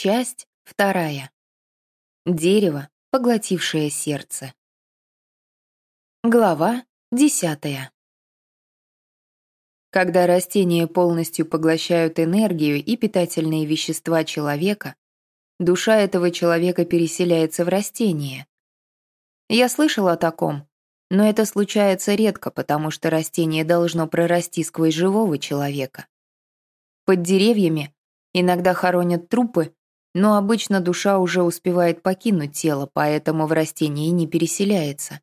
Часть вторая. Дерево, поглотившее сердце. Глава десятая. Когда растения полностью поглощают энергию и питательные вещества человека, душа этого человека переселяется в растение. Я слышал о таком, но это случается редко, потому что растение должно прорасти сквозь живого человека. Под деревьями иногда хоронят трупы, но обычно душа уже успевает покинуть тело, поэтому в растении не переселяется.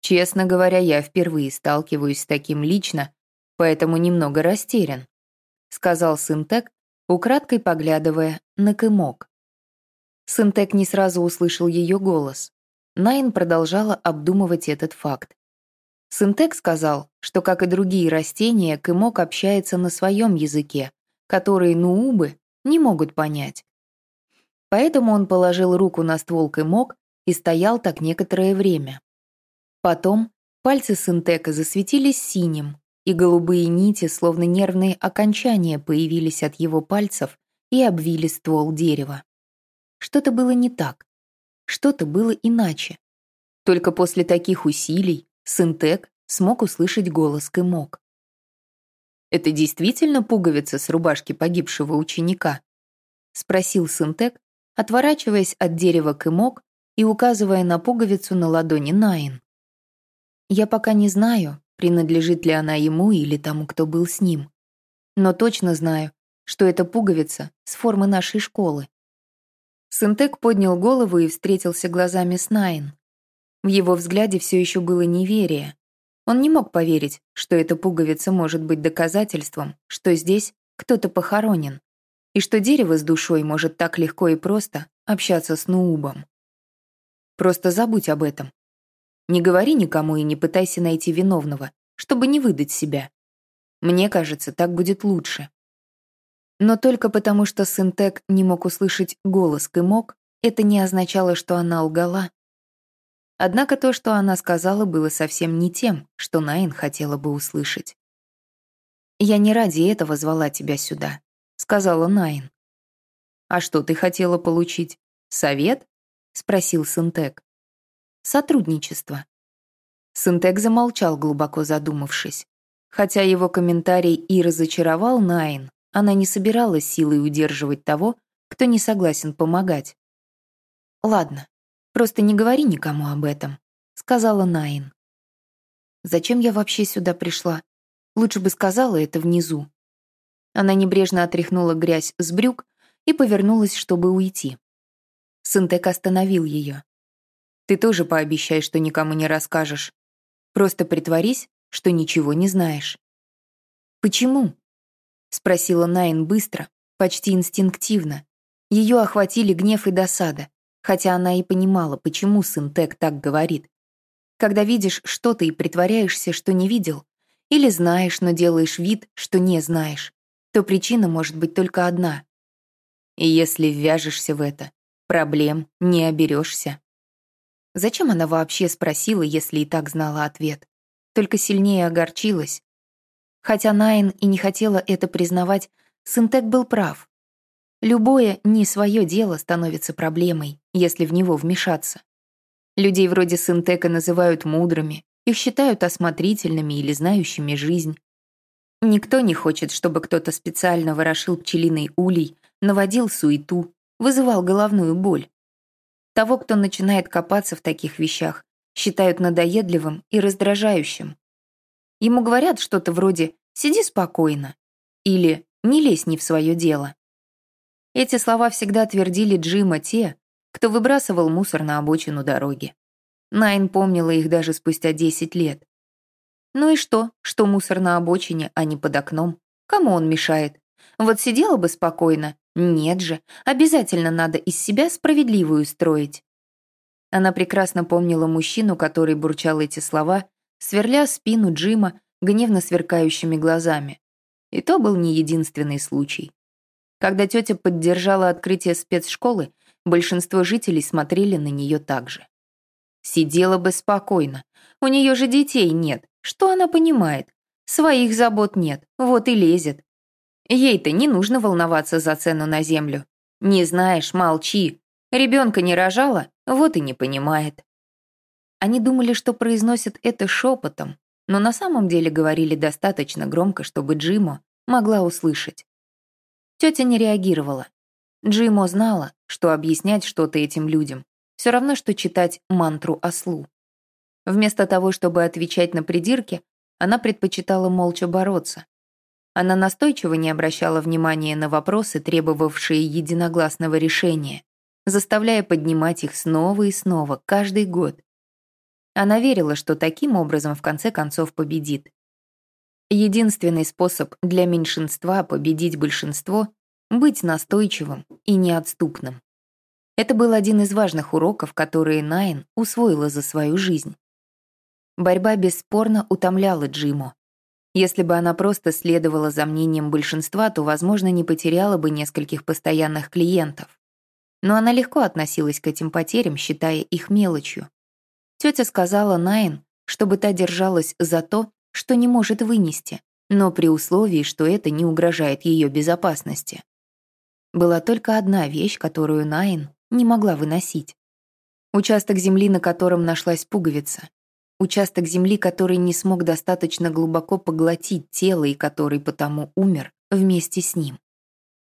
Честно говоря, я впервые сталкиваюсь с таким лично, поэтому немного растерян», — сказал Синтек, украдкой поглядывая на Кымок. Синтек не сразу услышал ее голос. Найн продолжала обдумывать этот факт. Синтек сказал, что, как и другие растения, Кымок общается на своем языке, который нуубы не могут понять. Поэтому он положил руку на ствол Кымок и стоял так некоторое время. Потом пальцы Синтека засветились синим, и голубые нити, словно нервные окончания, появились от его пальцев и обвили ствол дерева. Что-то было не так, что-то было иначе. Только после таких усилий Синтек смог услышать голос Кымок. «Это действительно пуговица с рубашки погибшего ученика?» — спросил Синтек, отворачиваясь от дерева Кымок и указывая на пуговицу на ладони Найн. «Я пока не знаю, принадлежит ли она ему или тому, кто был с ним. Но точно знаю, что это пуговица с формы нашей школы. Синтек поднял голову и встретился глазами с Найн. В его взгляде все еще было неверие. Он не мог поверить, что эта пуговица может быть доказательством, что здесь кто-то похоронен, и что дерево с душой может так легко и просто общаться с Нуубом. Просто забудь об этом. Не говори никому и не пытайся найти виновного, чтобы не выдать себя. Мне кажется, так будет лучше. Но только потому, что Синтек не мог услышать голос Кымок, это не означало, что она лгала. Однако то, что она сказала, было совсем не тем, что Найн хотела бы услышать. «Я не ради этого звала тебя сюда», — сказала Найн. «А что ты хотела получить? Совет?» — спросил Синтек сотрудничество. Синтек замолчал, глубоко задумавшись. Хотя его комментарий и разочаровал Найн, она не собиралась силой удерживать того, кто не согласен помогать. «Ладно, просто не говори никому об этом», — сказала Найн. «Зачем я вообще сюда пришла? Лучше бы сказала это внизу». Она небрежно отряхнула грязь с брюк и повернулась, чтобы уйти. Синтек остановил ее. Ты тоже пообещай, что никому не расскажешь. Просто притворись, что ничего не знаешь». «Почему?» — спросила Найн быстро, почти инстинктивно. Ее охватили гнев и досада, хотя она и понимала, почему сын Тек так говорит. Когда видишь что-то и притворяешься, что не видел, или знаешь, но делаешь вид, что не знаешь, то причина может быть только одна. И если ввяжешься в это, проблем не оберешься. Зачем она вообще спросила, если и так знала ответ? Только сильнее огорчилась. Хотя Найн и не хотела это признавать, Синтек был прав. Любое не свое дело становится проблемой, если в него вмешаться. Людей вроде Синтека называют мудрыми, их считают осмотрительными или знающими жизнь. Никто не хочет, чтобы кто-то специально ворошил пчелиный улей, наводил суету, вызывал головную боль. Того, кто начинает копаться в таких вещах, считают надоедливым и раздражающим. Ему говорят что-то вроде «сиди спокойно» или «не лезь не в свое дело». Эти слова всегда твердили Джима те, кто выбрасывал мусор на обочину дороги. Найн помнила их даже спустя 10 лет. Ну и что, что мусор на обочине, а не под окном? Кому он мешает? Вот сидела бы спокойно нет же, обязательно надо из себя справедливую строить. Она прекрасно помнила мужчину, который бурчал эти слова, сверля спину Джима гневно сверкающими глазами. И то был не единственный случай. Когда тетя поддержала открытие спецшколы, большинство жителей смотрели на нее так же. Сидела бы спокойно. У нее же детей нет. Что она понимает? Своих забот нет, вот и лезет. Ей-то не нужно волноваться за цену на землю. Не знаешь, молчи. Ребенка не рожала, вот и не понимает. Они думали, что произносят это шепотом, но на самом деле говорили достаточно громко, чтобы Джимо могла услышать. Тетя не реагировала. Джимо знала, что объяснять что-то этим людям все равно, что читать мантру ослу. Вместо того, чтобы отвечать на придирки, она предпочитала молча бороться. Она настойчиво не обращала внимания на вопросы, требовавшие единогласного решения, заставляя поднимать их снова и снова, каждый год. Она верила, что таким образом в конце концов победит. Единственный способ для меньшинства победить большинство — быть настойчивым и неотступным. Это был один из важных уроков, которые Найн усвоила за свою жизнь. Борьба бесспорно утомляла Джиму. Если бы она просто следовала за мнением большинства, то, возможно, не потеряла бы нескольких постоянных клиентов. Но она легко относилась к этим потерям, считая их мелочью. Тетя сказала Найн, чтобы та держалась за то, что не может вынести, но при условии, что это не угрожает ее безопасности. Была только одна вещь, которую Найн не могла выносить. Участок земли, на котором нашлась пуговица. Участок земли, который не смог достаточно глубоко поглотить тело и который потому умер вместе с ним.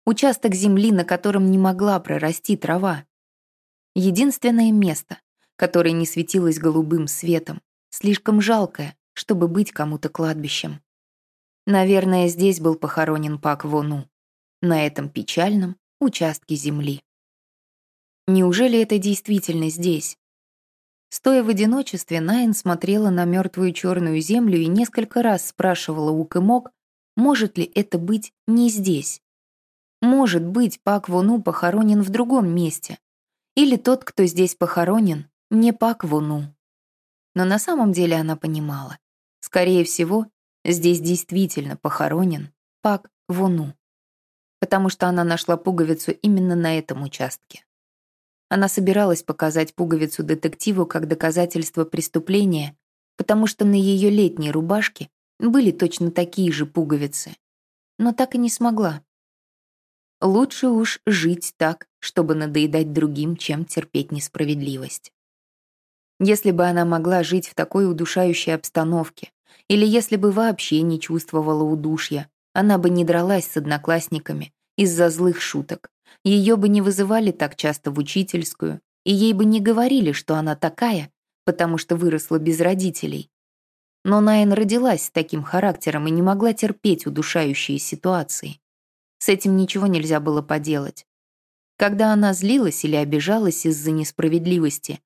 Участок земли, на котором не могла прорасти трава. Единственное место, которое не светилось голубым светом, слишком жалкое, чтобы быть кому-то кладбищем. Наверное, здесь был похоронен Пак Вону, на этом печальном участке земли. Неужели это действительно здесь? Стоя в одиночестве, Найн смотрела на мертвую черную землю и несколько раз спрашивала у Кэмок, может ли это быть не здесь. Может быть, Пак Вону похоронен в другом месте. Или тот, кто здесь похоронен, не Пак Вону. Но на самом деле она понимала. Скорее всего, здесь действительно похоронен Пак Вону. Потому что она нашла пуговицу именно на этом участке. Она собиралась показать пуговицу детективу как доказательство преступления, потому что на ее летней рубашке были точно такие же пуговицы. Но так и не смогла. Лучше уж жить так, чтобы надоедать другим, чем терпеть несправедливость. Если бы она могла жить в такой удушающей обстановке, или если бы вообще не чувствовала удушья, она бы не дралась с одноклассниками из-за злых шуток, ее бы не вызывали так часто в учительскую, и ей бы не говорили, что она такая, потому что выросла без родителей. Но Найн родилась с таким характером и не могла терпеть удушающие ситуации. С этим ничего нельзя было поделать. Когда она злилась или обижалась из-за несправедливости,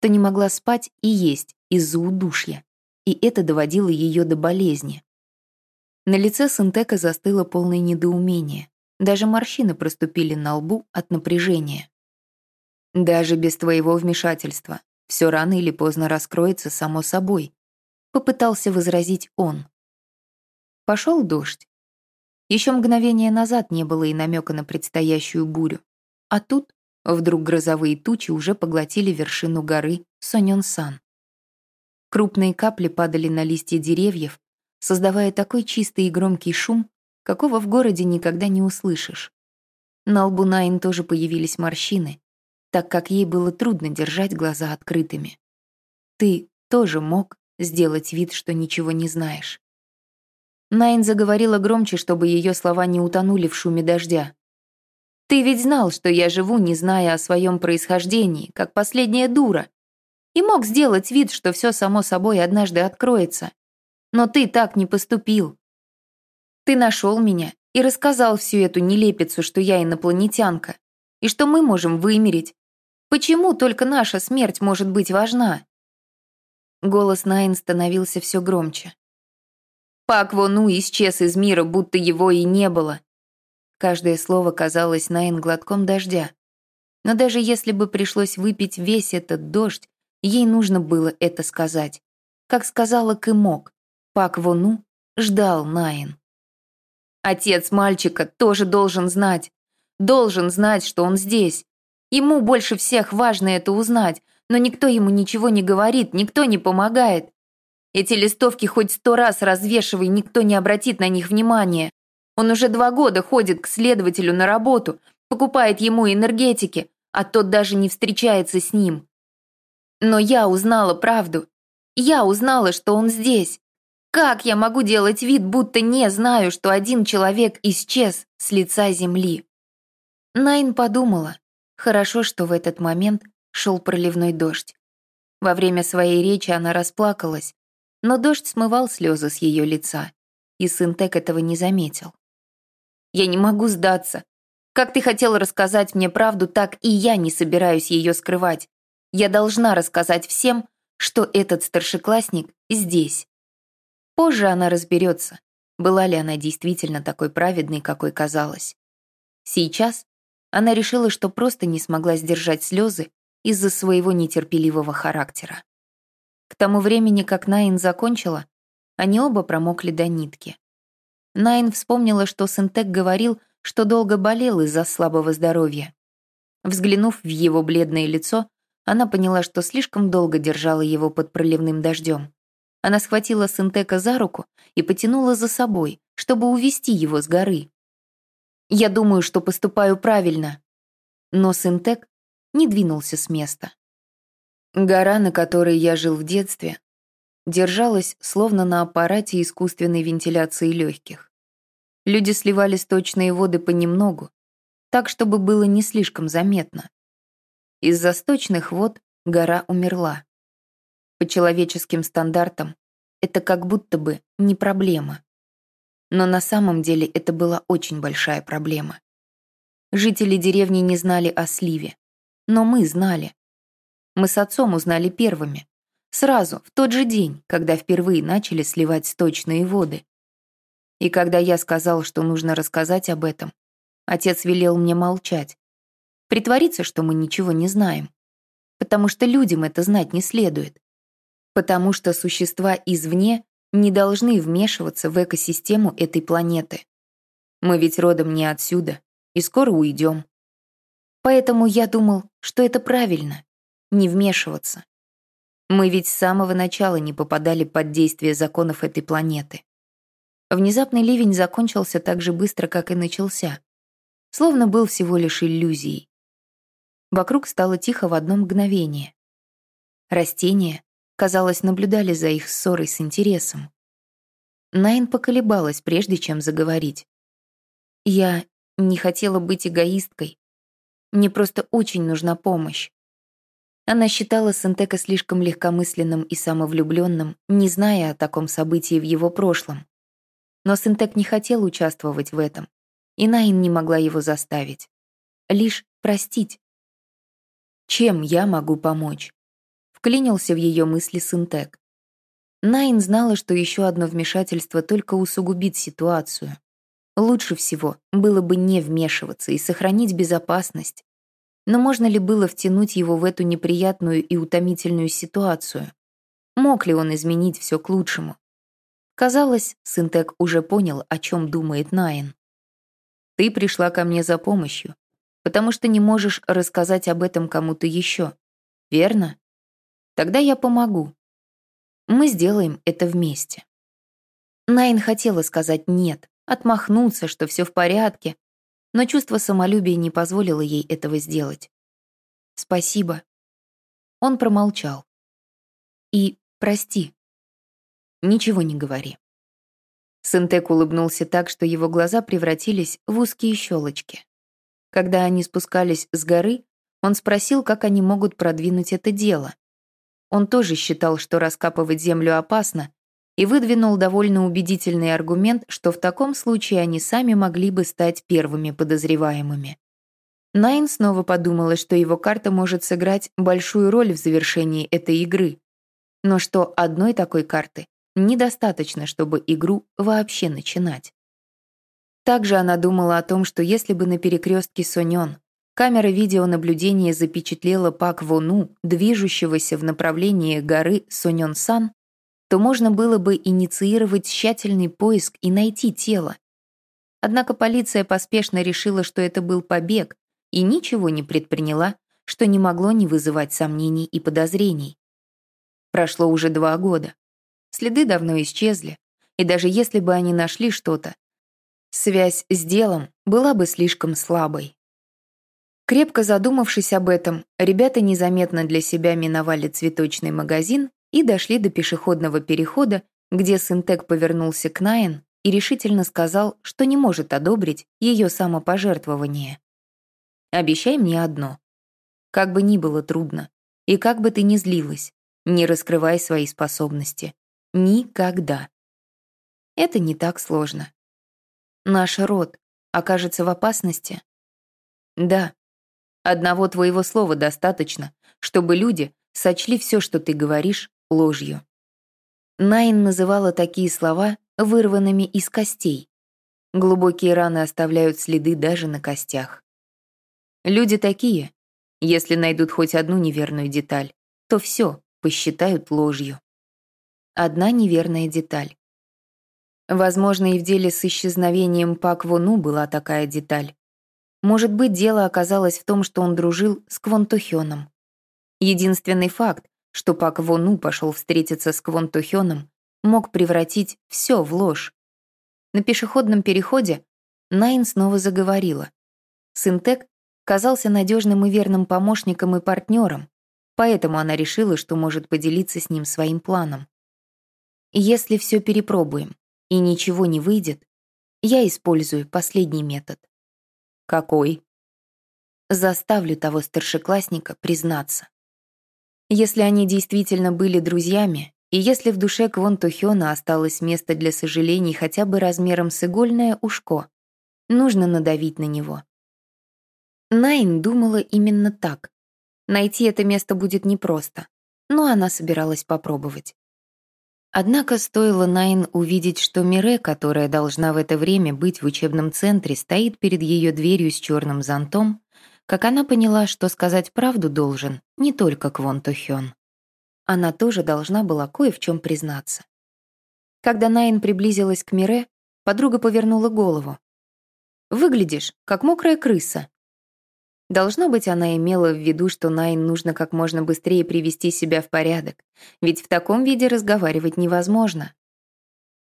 то не могла спать и есть из-за удушья, и это доводило ее до болезни. На лице Синтека застыло полное недоумение. Даже морщины проступили на лбу от напряжения. «Даже без твоего вмешательства все рано или поздно раскроется само собой», попытался возразить он. Пошел дождь. Еще мгновение назад не было и намека на предстоящую бурю. А тут вдруг грозовые тучи уже поглотили вершину горы Соньон-сан. Крупные капли падали на листья деревьев, создавая такой чистый и громкий шум, какого в городе никогда не услышишь. На лбу Найн тоже появились морщины, так как ей было трудно держать глаза открытыми. Ты тоже мог сделать вид, что ничего не знаешь. Найн заговорила громче, чтобы ее слова не утонули в шуме дождя. «Ты ведь знал, что я живу, не зная о своем происхождении, как последняя дура, и мог сделать вид, что все само собой однажды откроется. Но ты так не поступил. Ты нашел меня и рассказал всю эту нелепицу, что я инопланетянка, и что мы можем вымереть. Почему только наша смерть может быть важна?» Голос Найн становился все громче. Пак Вону исчез из мира, будто его и не было. Каждое слово казалось Найн глотком дождя. Но даже если бы пришлось выпить весь этот дождь, ей нужно было это сказать. Как сказала Кымок, Пак Вону ждал Найн. Отец мальчика тоже должен знать. Должен знать, что он здесь. Ему больше всех важно это узнать, но никто ему ничего не говорит, никто не помогает. Эти листовки хоть сто раз развешивай, никто не обратит на них внимания. Он уже два года ходит к следователю на работу, покупает ему энергетики, а тот даже не встречается с ним. Но я узнала правду. Я узнала, что он здесь. Как я могу делать вид, будто не знаю, что один человек исчез с лица земли? Найн подумала. Хорошо, что в этот момент шел проливной дождь. Во время своей речи она расплакалась, но дождь смывал слезы с ее лица, и Синтек этого не заметил. «Я не могу сдаться. Как ты хотел рассказать мне правду, так и я не собираюсь ее скрывать. Я должна рассказать всем, что этот старшеклассник здесь. Позже она разберется, была ли она действительно такой праведной, какой казалась. Сейчас она решила, что просто не смогла сдержать слезы из-за своего нетерпеливого характера. К тому времени, как Найн закончила, они оба промокли до нитки. Найн вспомнила, что Синтек говорил, что долго болел из-за слабого здоровья. Взглянув в его бледное лицо, она поняла, что слишком долго держала его под проливным дождем. Она схватила Синтека за руку и потянула за собой, чтобы увести его с горы. «Я думаю, что поступаю правильно». Но Синтек не двинулся с места. Гора, на которой я жил в детстве, держалась словно на аппарате искусственной вентиляции легких. Люди сливали сточные воды понемногу, так, чтобы было не слишком заметно. Из-за сточных вод гора умерла. По человеческим стандартам это как будто бы не проблема. Но на самом деле это была очень большая проблема. Жители деревни не знали о сливе, но мы знали. Мы с отцом узнали первыми, сразу, в тот же день, когда впервые начали сливать сточные воды. И когда я сказал, что нужно рассказать об этом, отец велел мне молчать. Притвориться, что мы ничего не знаем. Потому что людям это знать не следует. Потому что существа извне не должны вмешиваться в экосистему этой планеты. Мы ведь родом не отсюда, и скоро уйдем. Поэтому я думал, что это правильно — не вмешиваться. Мы ведь с самого начала не попадали под действие законов этой планеты. Внезапный ливень закончился так же быстро, как и начался, словно был всего лишь иллюзией. Вокруг стало тихо в одно мгновение. Растения, казалось, наблюдали за их ссорой с интересом. Найн поколебалась, прежде чем заговорить. «Я не хотела быть эгоисткой. Мне просто очень нужна помощь». Она считала Сентека слишком легкомысленным и самовлюбленным, не зная о таком событии в его прошлом. Но Синтек не хотел участвовать в этом, и Найн не могла его заставить. Лишь простить. «Чем я могу помочь?» Вклинился в ее мысли Синтек. Найн знала, что еще одно вмешательство только усугубит ситуацию. Лучше всего было бы не вмешиваться и сохранить безопасность. Но можно ли было втянуть его в эту неприятную и утомительную ситуацию? Мог ли он изменить все к лучшему? Казалось, Синтек уже понял, о чем думает Найн. «Ты пришла ко мне за помощью, потому что не можешь рассказать об этом кому-то еще, верно? Тогда я помогу. Мы сделаем это вместе». Найн хотела сказать «нет», отмахнуться, что все в порядке, но чувство самолюбия не позволило ей этого сделать. «Спасибо». Он промолчал. «И прости, Ничего не говори». Синтек улыбнулся так, что его глаза превратились в узкие щелочки. Когда они спускались с горы, он спросил, как они могут продвинуть это дело. Он тоже считал, что раскапывать землю опасно, и выдвинул довольно убедительный аргумент, что в таком случае они сами могли бы стать первыми подозреваемыми. Найн снова подумала, что его карта может сыграть большую роль в завершении этой игры, но что одной такой карты недостаточно, чтобы игру вообще начинать. Также она думала о том, что если бы на перекрестке Сонён камера видеонаблюдения запечатлела Пак Вону, движущегося в направлении горы Сонён-сан, то можно было бы инициировать тщательный поиск и найти тело. Однако полиция поспешно решила, что это был побег, и ничего не предприняла, что не могло не вызывать сомнений и подозрений. Прошло уже два года. Следы давно исчезли, и даже если бы они нашли что-то, связь с делом была бы слишком слабой. Крепко задумавшись об этом, ребята незаметно для себя миновали цветочный магазин и дошли до пешеходного перехода, где Синтек повернулся к Найн и решительно сказал, что не может одобрить ее самопожертвование. «Обещай мне одно. Как бы ни было трудно, и как бы ты ни злилась, не раскрывай свои способности. Никогда. Это не так сложно. Наш род окажется в опасности? Да. Одного твоего слова достаточно, чтобы люди сочли все, что ты говоришь, ложью. Найн называла такие слова вырванными из костей. Глубокие раны оставляют следы даже на костях. Люди такие. Если найдут хоть одну неверную деталь, то все посчитают ложью. Одна неверная деталь. Возможно, и в деле с исчезновением Пак Вону была такая деталь. Может быть, дело оказалось в том, что он дружил с Квон Тухёном. Единственный факт, что Пак Вону пошел встретиться с Квон Тухёном, мог превратить все в ложь. На пешеходном переходе Найн снова заговорила. Синтек казался надежным и верным помощником и партнером, поэтому она решила, что может поделиться с ним своим планом. Если все перепробуем, и ничего не выйдет, я использую последний метод. Какой? Заставлю того старшеклассника признаться. Если они действительно были друзьями, и если в душе Квон Тухёна осталось место для сожалений хотя бы размером с игольное ушко, нужно надавить на него. Найн думала именно так. Найти это место будет непросто, но она собиралась попробовать. Однако стоило Найн увидеть, что Мире, которая должна в это время быть в учебном центре, стоит перед ее дверью с черным зонтом, как она поняла, что сказать правду должен не только Квон Тухён. Она тоже должна была кое в чем признаться. Когда Найн приблизилась к Мире, подруга повернула голову. «Выглядишь, как мокрая крыса», Должно быть, она имела в виду, что Найн нужно как можно быстрее привести себя в порядок, ведь в таком виде разговаривать невозможно.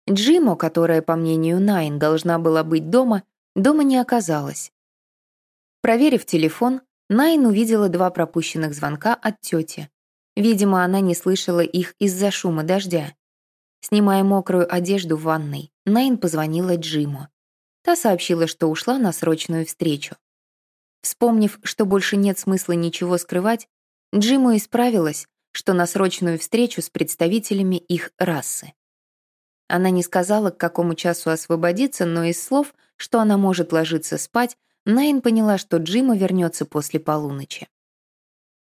Джимо, которая, по мнению Найн, должна была быть дома, дома не оказалась. Проверив телефон, Найн увидела два пропущенных звонка от тети. Видимо, она не слышала их из-за шума дождя. Снимая мокрую одежду в ванной, Найн позвонила Джимо. Та сообщила, что ушла на срочную встречу. Вспомнив, что больше нет смысла ничего скрывать, Джиму исправилась, что на срочную встречу с представителями их расы. Она не сказала, к какому часу освободиться, но из слов, что она может ложиться спать, Найн поняла, что Джима вернется после полуночи.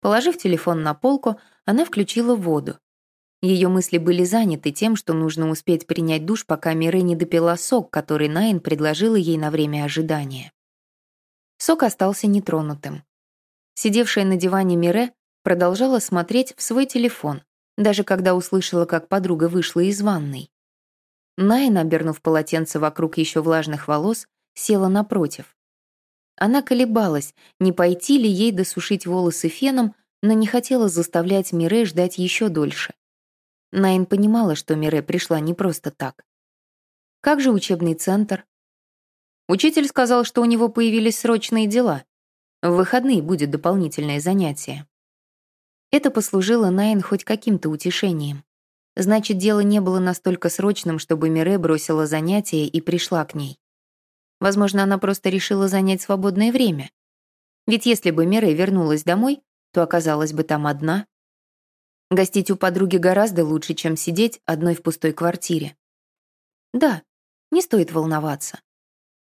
Положив телефон на полку, она включила воду. Ее мысли были заняты тем, что нужно успеть принять душ, пока Мире не допила сок, который Найн предложила ей на время ожидания. Сок остался нетронутым. Сидевшая на диване Мире продолжала смотреть в свой телефон, даже когда услышала, как подруга вышла из ванной. Найн, обернув полотенце вокруг еще влажных волос, села напротив. Она колебалась, не пойти ли ей досушить волосы феном, но не хотела заставлять Мире ждать еще дольше. Найн понимала, что Мире пришла не просто так. Как же учебный центр? Учитель сказал, что у него появились срочные дела. В выходные будет дополнительное занятие. Это послужило Найн хоть каким-то утешением. Значит, дело не было настолько срочным, чтобы Мире бросила занятие и пришла к ней. Возможно, она просто решила занять свободное время. Ведь если бы Мире вернулась домой, то оказалась бы там одна. Гостить у подруги гораздо лучше, чем сидеть одной в пустой квартире. Да, не стоит волноваться.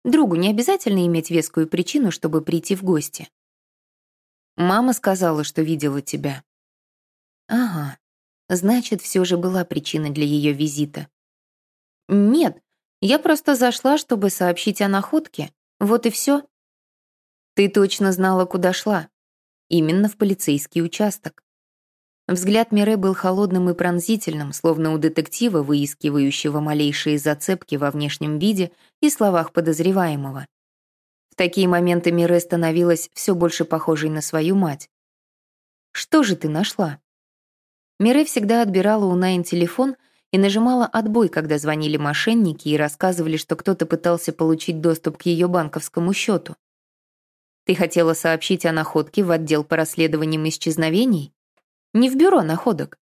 Другу не обязательно иметь вескую причину, чтобы прийти в гости. Мама сказала, что видела тебя. Ага, значит, все же была причина для ее визита. Нет, я просто зашла, чтобы сообщить о находке. Вот и все. Ты точно знала, куда шла. Именно в полицейский участок. Взгляд Мире был холодным и пронзительным, словно у детектива, выискивающего малейшие зацепки во внешнем виде и словах подозреваемого. В такие моменты Мире становилась все больше похожей на свою мать. «Что же ты нашла?» Мире всегда отбирала у Найн телефон и нажимала «отбой», когда звонили мошенники и рассказывали, что кто-то пытался получить доступ к ее банковскому счету. Ты хотела сообщить о находке в отдел по расследованиям исчезновений? Не в бюро находок.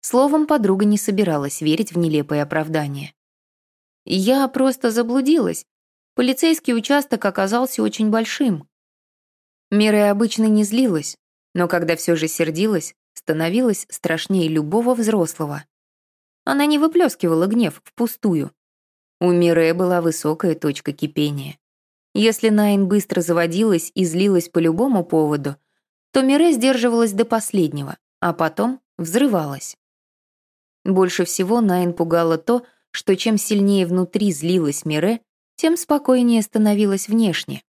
Словом, подруга не собиралась верить в нелепое оправдание. Я просто заблудилась. Полицейский участок оказался очень большим. Мира обычно не злилась, но когда все же сердилась, становилась страшнее любого взрослого. Она не выплескивала гнев впустую. У Мире была высокая точка кипения. Если Найн быстро заводилась и злилась по любому поводу, то Мире сдерживалась до последнего, а потом взрывалась. Больше всего Найн пугало то, что чем сильнее внутри злилась Мире, тем спокойнее становилась внешне.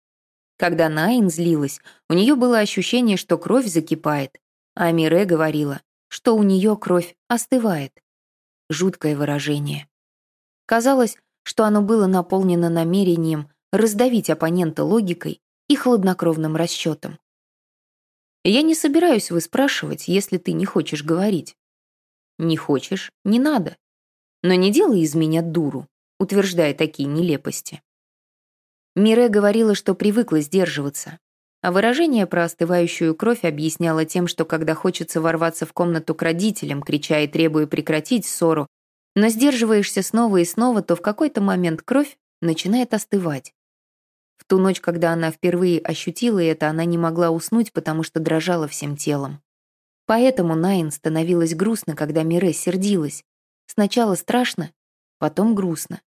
Когда Найн злилась, у нее было ощущение, что кровь закипает, а Мире говорила, что у нее кровь остывает. Жуткое выражение. Казалось, что оно было наполнено намерением раздавить оппонента логикой и хладнокровным расчетом. Я не собираюсь выспрашивать, если ты не хочешь говорить. Не хочешь — не надо. Но не делай из меня дуру, утверждая такие нелепости. Мире говорила, что привыкла сдерживаться, а выражение про остывающую кровь объясняло тем, что когда хочется ворваться в комнату к родителям, крича и требуя прекратить ссору, но сдерживаешься снова и снова, то в какой-то момент кровь начинает остывать. В ту ночь, когда она впервые ощутила это, она не могла уснуть, потому что дрожала всем телом. Поэтому Найн становилась грустно, когда Мире сердилась. Сначала страшно, потом грустно.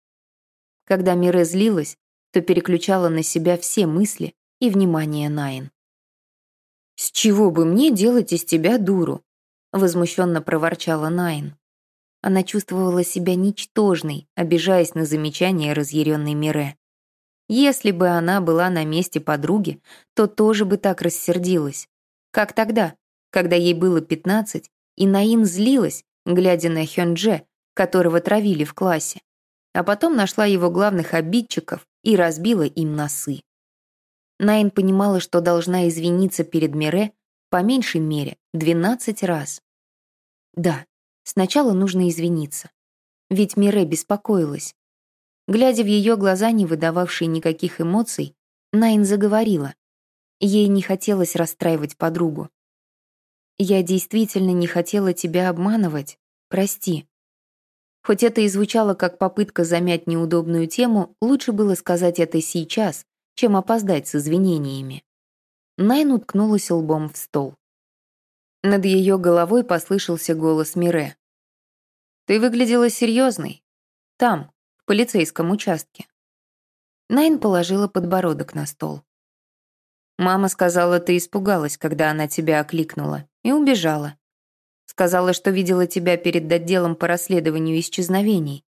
Когда Мире злилась, то переключала на себя все мысли и внимание Найн. «С чего бы мне делать из тебя дуру?» возмущенно проворчала Найн. Она чувствовала себя ничтожной, обижаясь на замечание разъяренной Мире. Если бы она была на месте подруги, то тоже бы так рассердилась. Как тогда, когда ей было 15, и Наин злилась, глядя на Хёндже, которого травили в классе, а потом нашла его главных обидчиков и разбила им носы. Наин понимала, что должна извиниться перед Мире по меньшей мере 12 раз. Да, сначала нужно извиниться. Ведь Мире беспокоилась. Глядя в ее глаза, не выдававшие никаких эмоций, Найн заговорила. Ей не хотелось расстраивать подругу. Я действительно не хотела тебя обманывать. Прости. Хоть это и звучало как попытка замять неудобную тему, лучше было сказать это сейчас, чем опоздать с извинениями. Найн уткнулась лбом в стол. Над ее головой послышался голос Мире. «Ты выглядела серьезной. Там, полицейском участке». Найн положила подбородок на стол. «Мама сказала, ты испугалась, когда она тебя окликнула и убежала. Сказала, что видела тебя перед отделом по расследованию исчезновений.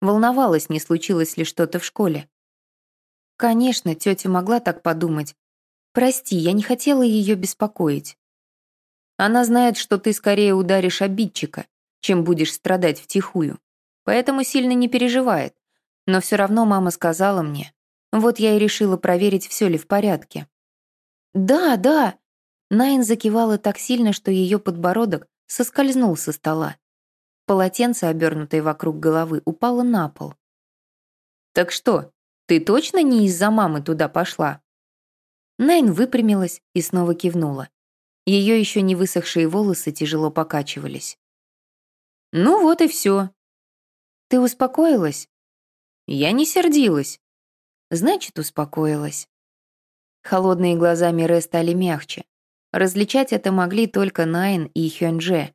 Волновалась, не случилось ли что-то в школе. Конечно, тетя могла так подумать. Прости, я не хотела ее беспокоить. Она знает, что ты скорее ударишь обидчика, чем будешь страдать втихую. Поэтому сильно не переживает. Но все равно мама сказала мне. Вот я и решила проверить, все ли в порядке. «Да, да», Найн закивала так сильно, что ее подбородок соскользнул со стола. Полотенце, обернутое вокруг головы, упало на пол. «Так что, ты точно не из-за мамы туда пошла?» Найн выпрямилась и снова кивнула. Ее еще не высохшие волосы тяжело покачивались. «Ну вот и все. Ты успокоилась?» «Я не сердилась». «Значит, успокоилась». Холодные глаза Мире стали мягче. Различать это могли только Найн и Хёнже.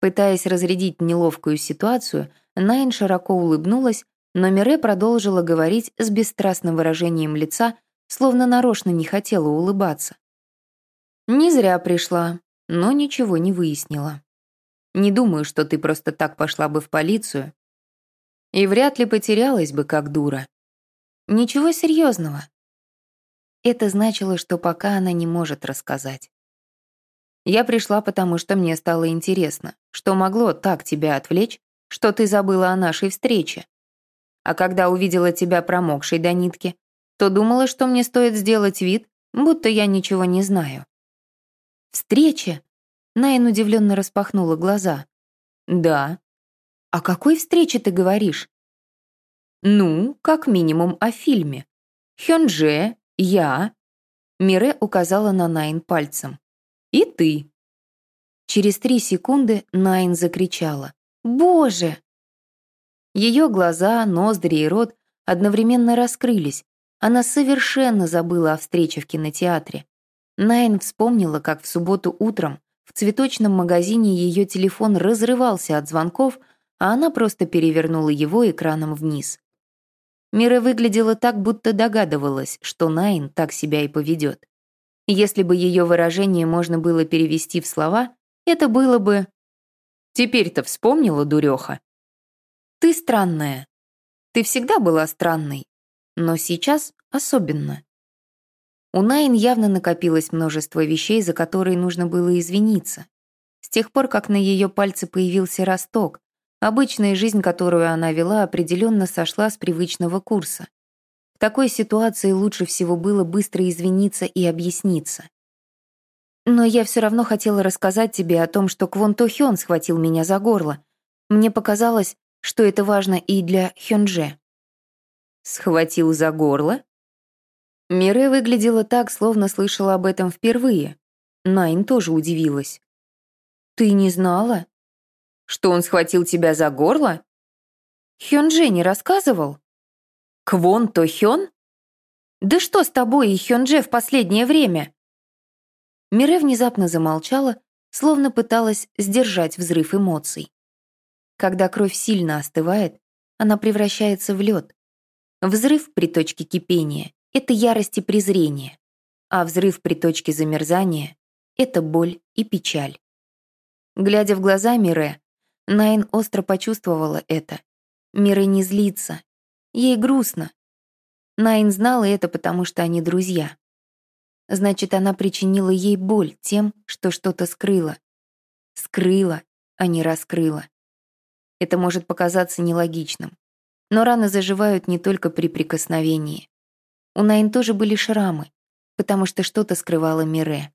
Пытаясь разрядить неловкую ситуацию, Найн широко улыбнулась, но Мире продолжила говорить с бесстрастным выражением лица, словно нарочно не хотела улыбаться. «Не зря пришла, но ничего не выяснила. Не думаю, что ты просто так пошла бы в полицию. И вряд ли потерялась бы, как дура. Ничего серьезного. Это значило, что пока она не может рассказать. Я пришла, потому что мне стало интересно, что могло так тебя отвлечь, что ты забыла о нашей встрече. А когда увидела тебя промокшей до нитки, то думала, что мне стоит сделать вид, будто я ничего не знаю. «Встреча?» Найн удивленно распахнула глаза. «Да». «О какой встрече ты говоришь?» «Ну, как минимум о фильме. Хёнже, я, Мире указала на Найн пальцем. «И ты». Через три секунды Найн закричала. «Боже!» Ее глаза, ноздри и рот одновременно раскрылись. Она совершенно забыла о встрече в кинотеатре. Найн вспомнила, как в субботу утром в цветочном магазине ее телефон разрывался от звонков, а она просто перевернула его экраном вниз. Мире выглядела так, будто догадывалась, что Найн так себя и поведет. Если бы ее выражение можно было перевести в слова, это было бы «Теперь-то вспомнила, дуреха?» «Ты странная. Ты всегда была странной, но сейчас особенно». У Найн явно накопилось множество вещей, за которые нужно было извиниться. С тех пор, как на ее пальце появился росток, Обычная жизнь, которую она вела, определенно сошла с привычного курса. В такой ситуации лучше всего было быстро извиниться и объясниться. Но я все равно хотела рассказать тебе о том, что Квон То Хён схватил меня за горло. Мне показалось, что это важно и для Хёнже. Схватил за горло? Мире выглядела так, словно слышала об этом впервые. Найн тоже удивилась. «Ты не знала?» Что он схватил тебя за горло? Хёнджи не рассказывал? Квон То Хён? Да что с тобой и Хёнже в последнее время? Мире внезапно замолчала, словно пыталась сдержать взрыв эмоций. Когда кровь сильно остывает, она превращается в лед. Взрыв при точке кипения — это ярость и презрение, а взрыв при точке замерзания — это боль и печаль. Глядя в глаза Мире, Найн остро почувствовала это. Мира не злится. Ей грустно. Найн знала это, потому что они друзья. Значит, она причинила ей боль тем, что что-то скрыла. Скрыла, а не раскрыла. Это может показаться нелогичным. Но раны заживают не только при прикосновении. У Найн тоже были шрамы, потому что что-то скрывала Мире.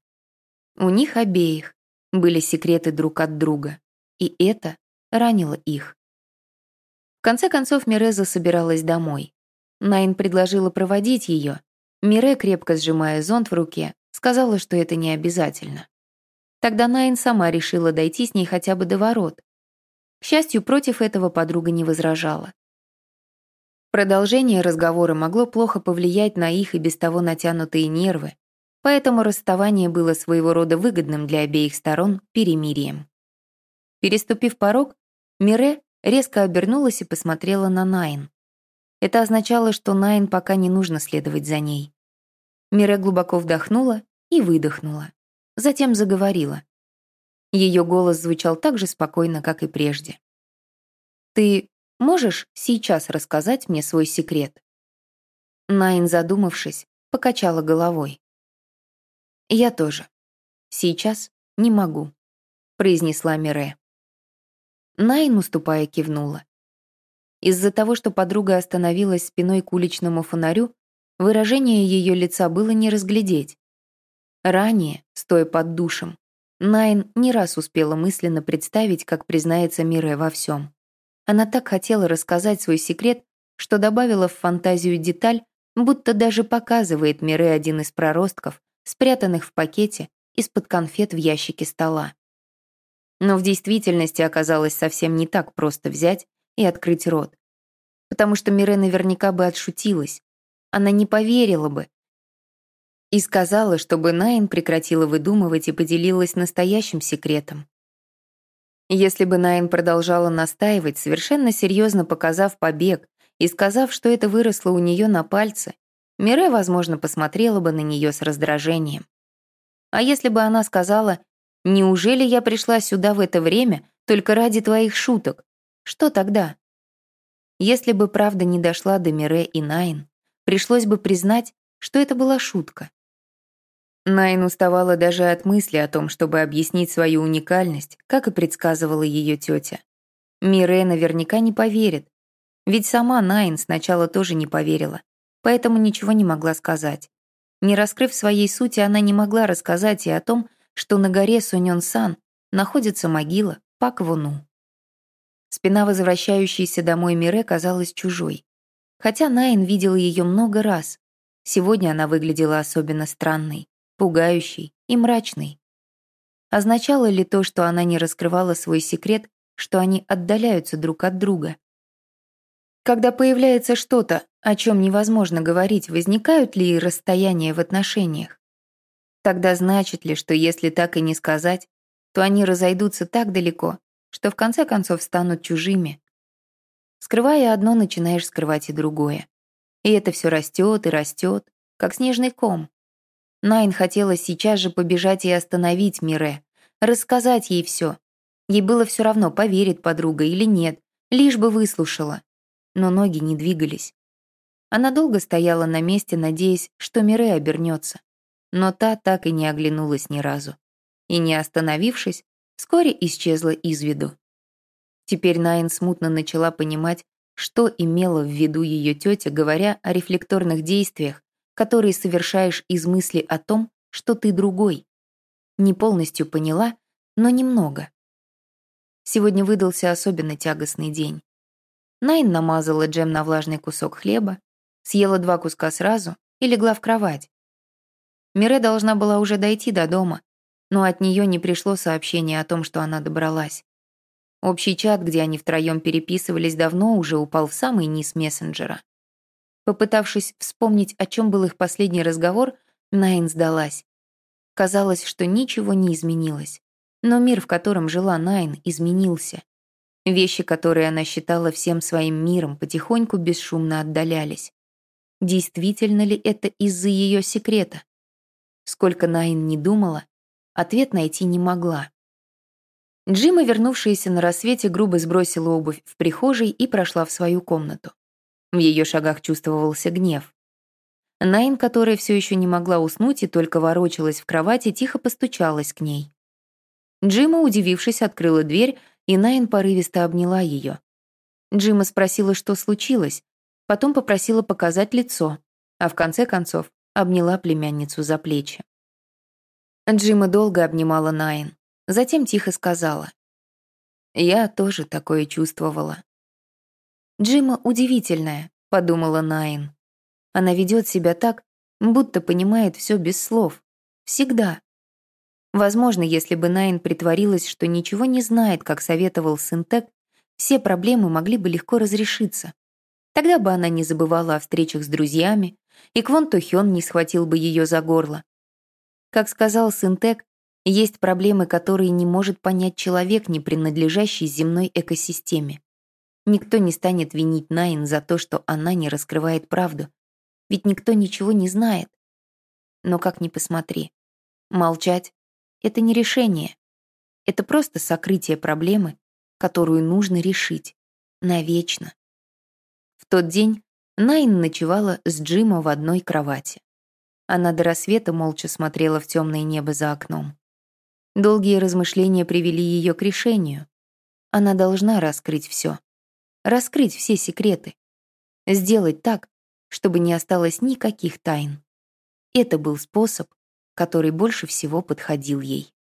У них обеих были секреты друг от друга. И это ранило их. В конце концов Миреза собиралась домой. Найн предложила проводить ее. Мире, крепко сжимая зонт в руке, сказала, что это не обязательно. Тогда Найн сама решила дойти с ней хотя бы до ворот. К счастью, против этого подруга не возражала. Продолжение разговора могло плохо повлиять на их и без того натянутые нервы, поэтому расставание было своего рода выгодным для обеих сторон перемирием. Переступив порог, Мире резко обернулась и посмотрела на Найн. Это означало, что Найн пока не нужно следовать за ней. Мире глубоко вдохнула и выдохнула. Затем заговорила. Ее голос звучал так же спокойно, как и прежде. «Ты можешь сейчас рассказать мне свой секрет?» Найн, задумавшись, покачала головой. «Я тоже. Сейчас не могу», — произнесла Мире. Найн, уступая, кивнула. Из-за того, что подруга остановилась спиной к уличному фонарю, выражение ее лица было не разглядеть. Ранее, стоя под душем, Найн не раз успела мысленно представить, как признается Мире во всем. Она так хотела рассказать свой секрет, что добавила в фантазию деталь, будто даже показывает Мире один из проростков, спрятанных в пакете из-под конфет в ящике стола. Но в действительности оказалось совсем не так просто взять и открыть рот. Потому что Мире наверняка бы отшутилась. Она не поверила бы. И сказала, чтобы Найн прекратила выдумывать и поделилась настоящим секретом. Если бы Найн продолжала настаивать, совершенно серьезно показав побег и сказав, что это выросло у нее на пальце, Мире, возможно, посмотрела бы на нее с раздражением. А если бы она сказала Неужели я пришла сюда в это время только ради твоих шуток? Что тогда? Если бы правда не дошла до Мире и Найн, пришлось бы признать, что это была шутка. Найн уставала даже от мысли о том, чтобы объяснить свою уникальность, как и предсказывала ее тетя. Мире наверняка не поверит, ведь сама Найн сначала тоже не поверила, поэтому ничего не могла сказать. Не раскрыв своей сути, она не могла рассказать и о том, что на горе Суньон-сан находится могила Пак Вуну. Спина возвращающейся домой Мире казалась чужой. Хотя Найн видел ее много раз. Сегодня она выглядела особенно странной, пугающей и мрачной. Означало ли то, что она не раскрывала свой секрет, что они отдаляются друг от друга? Когда появляется что-то, о чем невозможно говорить, возникают ли расстояния в отношениях? Тогда значит ли, что если так и не сказать, то они разойдутся так далеко, что в конце концов станут чужими? Скрывая одно, начинаешь скрывать и другое. И это все растет и растет, как снежный ком. Найн хотела сейчас же побежать и остановить Мире, рассказать ей все. Ей было все равно, поверит подруга или нет, лишь бы выслушала но ноги не двигались. Она долго стояла на месте, надеясь, что Мире обернется. Но та так и не оглянулась ни разу. И, не остановившись, вскоре исчезла из виду. Теперь Найн смутно начала понимать, что имела в виду ее тетя, говоря о рефлекторных действиях, которые совершаешь из мысли о том, что ты другой. Не полностью поняла, но немного. Сегодня выдался особенно тягостный день. Найн намазала джем на влажный кусок хлеба, съела два куска сразу и легла в кровать. Мире должна была уже дойти до дома, но от нее не пришло сообщение о том, что она добралась. Общий чат, где они втроем переписывались, давно уже упал в самый низ мессенджера. Попытавшись вспомнить, о чем был их последний разговор, Найн сдалась. Казалось, что ничего не изменилось. Но мир, в котором жила Найн, изменился. Вещи, которые она считала всем своим миром, потихоньку бесшумно отдалялись. Действительно ли это из-за ее секрета? Сколько Найн не думала, ответ найти не могла. Джима, вернувшаяся на рассвете, грубо сбросила обувь в прихожей и прошла в свою комнату. В ее шагах чувствовался гнев. Найн, которая все еще не могла уснуть и только ворочалась в кровати, тихо постучалась к ней. Джима, удивившись, открыла дверь, и Найн порывисто обняла ее. Джима спросила, что случилось, потом попросила показать лицо, а в конце концов обняла племянницу за плечи. Джима долго обнимала Найн, затем тихо сказала. «Я тоже такое чувствовала». «Джима удивительная», — подумала Найн. Она ведет себя так, будто понимает все без слов. Всегда. Возможно, если бы Найн притворилась, что ничего не знает, как советовал Синтек, все проблемы могли бы легко разрешиться. Тогда бы она не забывала о встречах с друзьями, и Квон Тухён не схватил бы ее за горло. Как сказал Синтек, есть проблемы, которые не может понять человек, не принадлежащий земной экосистеме. Никто не станет винить Найн за то, что она не раскрывает правду, ведь никто ничего не знает. Но как ни посмотри, молчать это не решение. Это просто сокрытие проблемы, которую нужно решить. Навечно. В тот день Найн ночевала с Джима в одной кровати. Она до рассвета молча смотрела в темное небо за окном. Долгие размышления привели ее к решению. Она должна раскрыть все. Раскрыть все секреты. Сделать так, чтобы не осталось никаких тайн. Это был способ, который больше всего подходил ей.